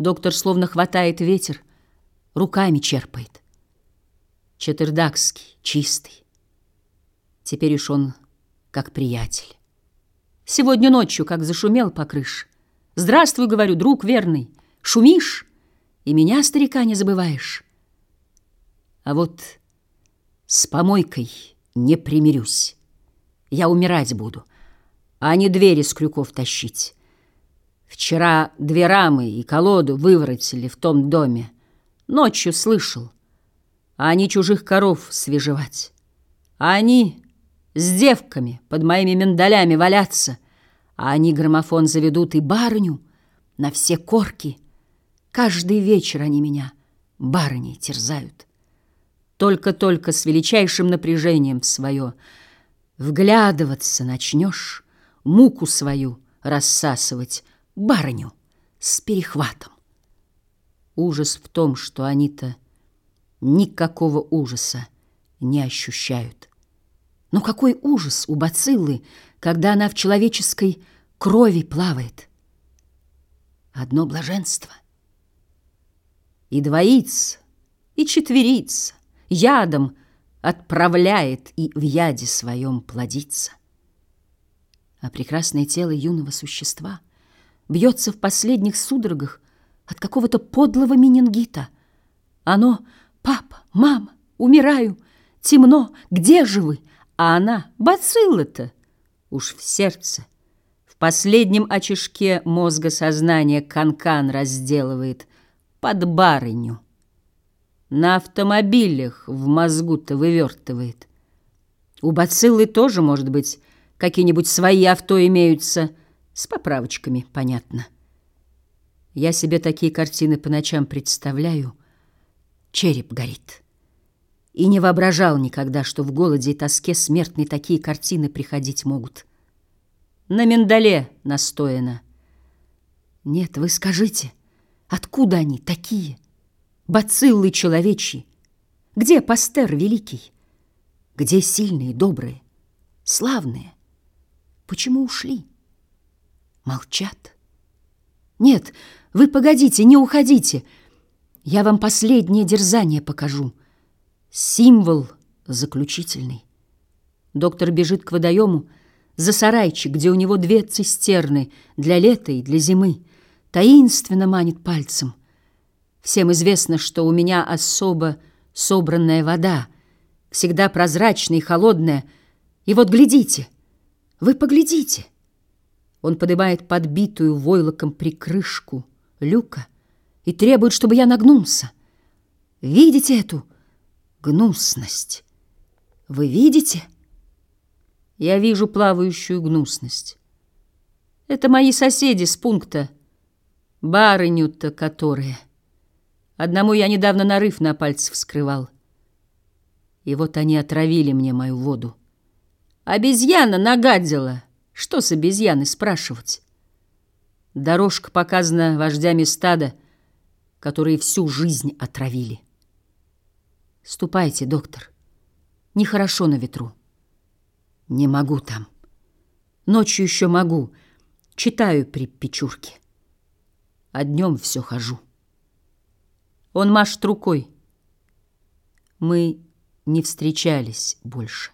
Доктор словно хватает ветер, руками черпает. Четырдакский, чистый. Теперь уж он как приятель. Сегодня ночью, как зашумел по крыше. Здравствуй, говорю, друг верный. Шумишь, и меня, старика, не забываешь. А вот с помойкой не примирюсь. Я умирать буду, а не двери с крюков тащить. Вчера две рамы и колоду выворотили в том доме. Ночью слышал, а они чужих коров свежевать. А они с девками под моими миндалями валяться, а они граммофон заведут и барыню на все корки. Каждый вечер они меня барыней терзают. Только-только с величайшим напряжением свое вглядываться начнешь, муку свою рассасывать, барыню с перехватом. Ужас в том, что они-то никакого ужаса не ощущают. Но какой ужас у бациллы, когда она в человеческой крови плавает. Одно блаженство. И двоится, и четверится, ядом отправляет и в яде своем плодится. А прекрасное тело юного существа бьется в последних судорогах от какого-то подлого менингита. Оно «Папа, мама, умираю, темно, где же вы?» А она бацилла-то уж в сердце. В последнем очишке мозга сознания канкан разделывает под барыню. На автомобилях в мозгу-то вывертывает. У бациллы тоже, может быть, какие-нибудь свои авто имеются, с поправочками, понятно. Я себе такие картины по ночам представляю. Череп горит и не воображал никогда, что в голоде и тоске смертные такие картины приходить могут. На миндале настояно. Нет, вы скажите, откуда они такие? Бациллы человечьи. Где Пастер великий? Где сильные, добрые, славные? Почему ушли? Молчат. Нет, вы погодите, не уходите. Я вам последнее дерзание покажу — Символ заключительный. Доктор бежит к водоему за сарайчик, где у него две цистерны для лета и для зимы. Таинственно манит пальцем. Всем известно, что у меня особо собранная вода, всегда прозрачная и холодная. И вот глядите, вы поглядите. Он поднимает подбитую войлоком прикрышку люка и требует, чтобы я нагнулся. Видите эту гнусность. Вы видите? Я вижу плавающую гнусность. Это мои соседи с пункта, барыню-то которые. Одному я недавно нарыв на пальце вскрывал. И вот они отравили мне мою воду. Обезьяна нагадила. Что с обезьяны спрашивать? Дорожка показана вождями стада, которые всю жизнь отравили. Ступайте, доктор. Нехорошо на ветру. Не могу там. Ночью еще могу. Читаю при печурке. А днем все хожу. Он машет рукой. Мы не встречались больше.